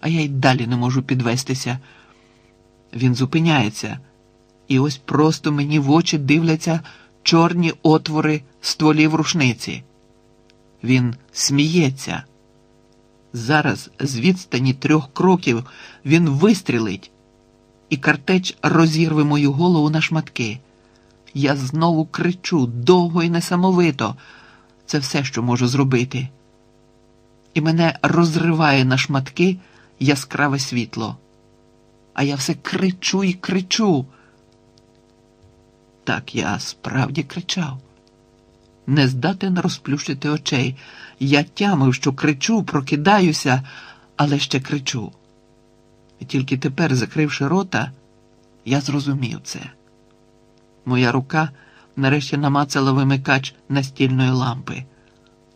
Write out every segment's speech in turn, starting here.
а я й далі не можу підвестися. Він зупиняється, і ось просто мені в очі дивляться чорні отвори стволів рушниці. Він сміється. Зараз з відстані трьох кроків він вистрілить, і картеч розірве мою голову на шматки. Я знову кричу довго і несамовито. Це все, що можу зробити. І мене розриває на шматки яскраве світло. А я все кричу і кричу. Так я справді кричав. Не здатен розплющити очей. Я тямив, що кричу, прокидаюся, але ще кричу. І тільки тепер, закривши рота, я зрозумів це. Моя рука нарешті намацала вимикач настільної лампи.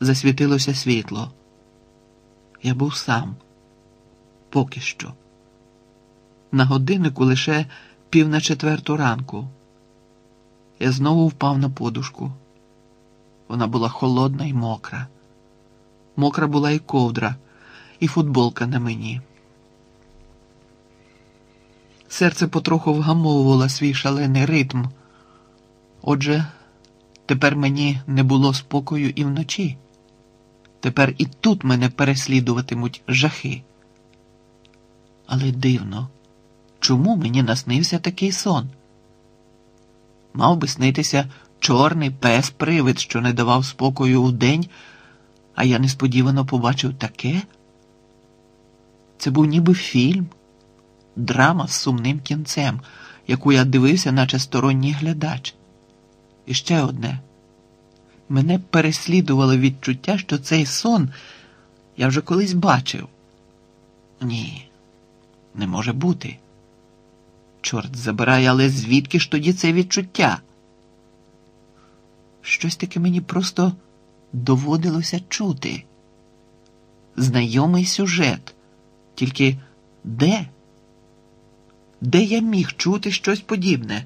Засвітилося світло. Я був сам. Поки що. На годиннику лише пів на четверту ранку. Я знову впав на подушку. Вона була холодна і мокра. Мокра була і ковдра, і футболка на мені. Серце потроху вгамовувало свій шалений ритм. Отже, тепер мені не було спокою і вночі. Тепер і тут мене переслідуватимуть жахи. Але дивно, чому мені наснився такий сон? Мав би снитися чорний пес привид, що не давав спокою вдень, а я несподівано побачив таке. Це був ніби фільм, драма з сумним кінцем, яку я дивився, наче сторонній глядач. І ще одне. Мене переслідувало відчуття, що цей сон я вже колись бачив. Ні, не може бути. Чорт забирай, але звідки ж тоді це відчуття? Щось таке мені просто доводилося чути. Знайомий сюжет. Тільки де? Де я міг чути щось подібне?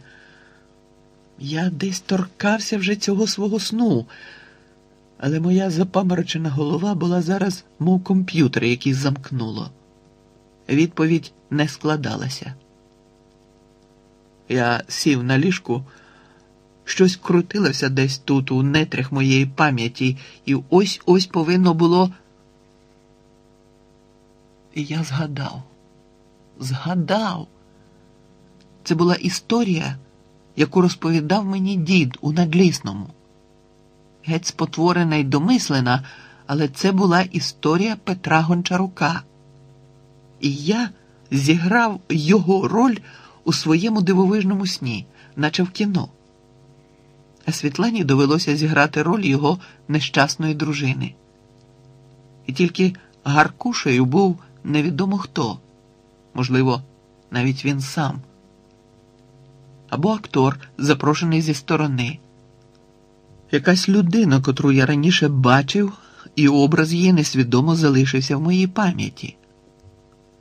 Я десь торкався вже цього свого сну, але моя запаморочена голова була зараз, мов комп'ютер, який замкнуло. Відповідь не складалася. Я сів на ліжку, щось крутилося десь тут, у нетрях моєї пам'яті, і ось ось повинно було. І я згадав, згадав. Це була історія, яку розповідав мені дід у надлісному. Геть спотворена й домислена, але це була історія Петра Гончарука. І я зіграв його роль у своєму дивовижному сні, наче в кіно. А Світлані довелося зіграти роль його нещасної дружини. І тільки Гаркушею був невідомо хто, можливо, навіть він сам, або актор, запрошений зі сторони, якась людина, котру я раніше бачив, і образ її несвідомо залишився в моїй пам'яті.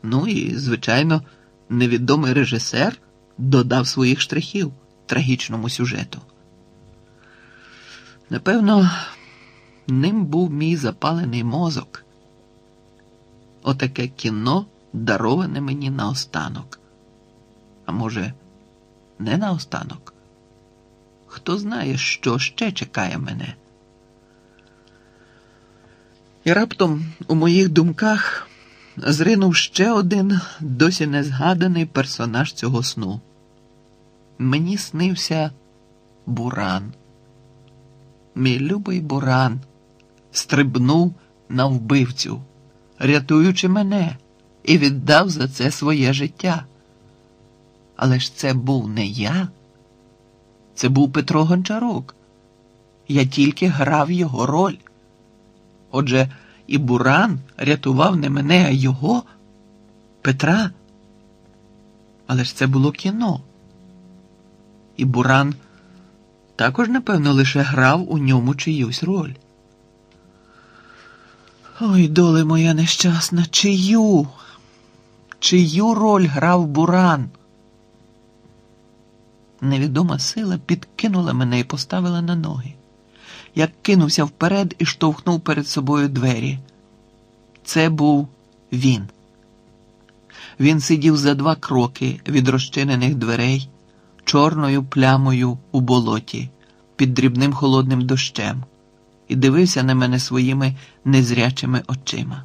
Ну і, звичайно, невідомий режисер додав своїх штрихів трагічному сюжету. Напевно, ним був мій запалений мозок. Отаке кіно дароване мені наостанок. А може, не наостанок? Хто знає, що ще чекає мене? І раптом у моїх думках зринув ще один досі не згаданий персонаж цього сну. Мені снився Буран. Мій любий Буран стрибнув на вбивцю, рятуючи мене, і віддав за це своє життя. Але ж це був не я, це був Петро Гончарук. Я тільки грав його роль. Отже, і Буран рятував не мене, а його, Петра. Але ж це було кіно. І Буран також, напевно, лише грав у ньому чиюсь роль. Ой, доле моя нещасна, чию? Чию роль грав Буран? Невідома сила підкинула мене і поставила на ноги. Я кинувся вперед і штовхнув перед собою двері. Це був він. він сидів за два кроки від розчинених дверей, чорною плямою у болоті, під дрібним холодним дощем, і дивився на мене своїми незрячими очима.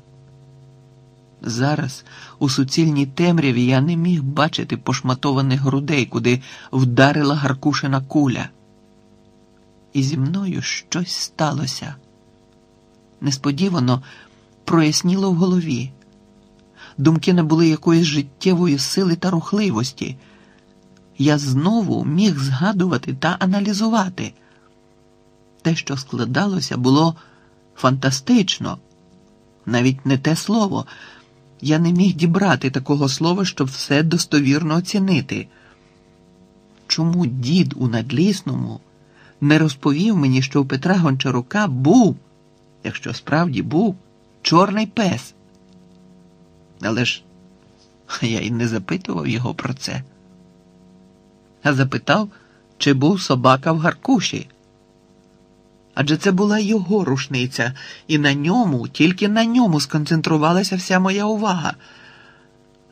Зараз у суцільній темряві я не міг бачити пошматованих грудей, куди вдарила гаркушина куля. І зі мною щось сталося. Несподівано проясніло в голові. Думки не були якоїсь життєвої сили та рухливості. Я знову міг згадувати та аналізувати. Те, що складалося, було фантастично, навіть не те слово. Я не міг дібрати такого слова, щоб все достовірно оцінити. Чому дід у надлісному не розповів мені, що у Петра Гончарука був, якщо справді був, чорний пес? Але ж я й не запитував його про це, а запитав, чи був собака в Гаркуші. Адже це була його рушниця, і на ньому, тільки на ньому сконцентрувалася вся моя увага.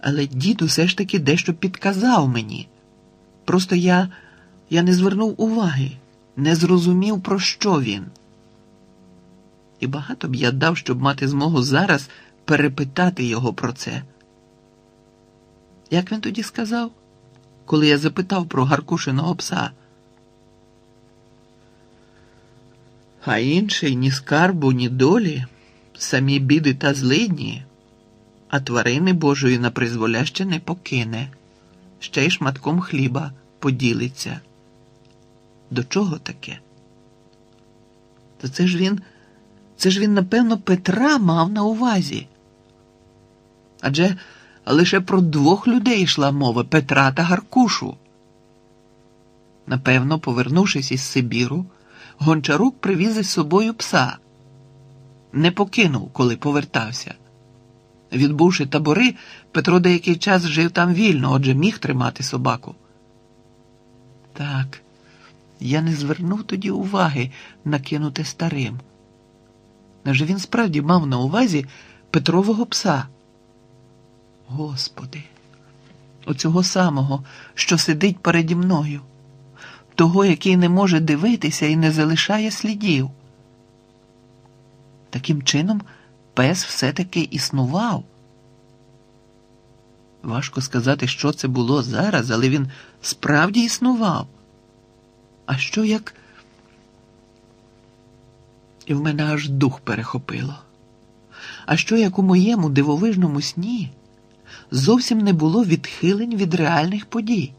Але дід усе ж таки дещо підказав мені. Просто я, я не звернув уваги, не зрозумів, про що він. І багато б я дав, щоб мати змогу зараз перепитати його про це. Як він тоді сказав, коли я запитав про Гаркушиного пса? А інший ні скарбу, ні долі, самі біди та злидні, а тварини Божої на призволяще не покине, ще й шматком хліба поділиться. До чого таке? Та це ж він, це ж він, напевно, Петра мав на увазі. Адже лише про двох людей йшла мова Петра та Гаркушу. Напевно, повернувшись із Сибіру. Гончарук привіз із собою пса, не покинув, коли повертався. Відбувши табори, Петро деякий час жив там вільно, отже міг тримати собаку. Так, я не звернув тоді уваги накинути старим. Адже він справді мав на увазі Петрового пса. Господи, оцього самого, що сидить переді мною того, який не може дивитися і не залишає слідів. Таким чином, пес все-таки існував. Важко сказати, що це було зараз, але він справді існував. А що як. І в мене аж дух перехопило. А що як у моєму дивовижному сні зовсім не було відхилень від реальних подій?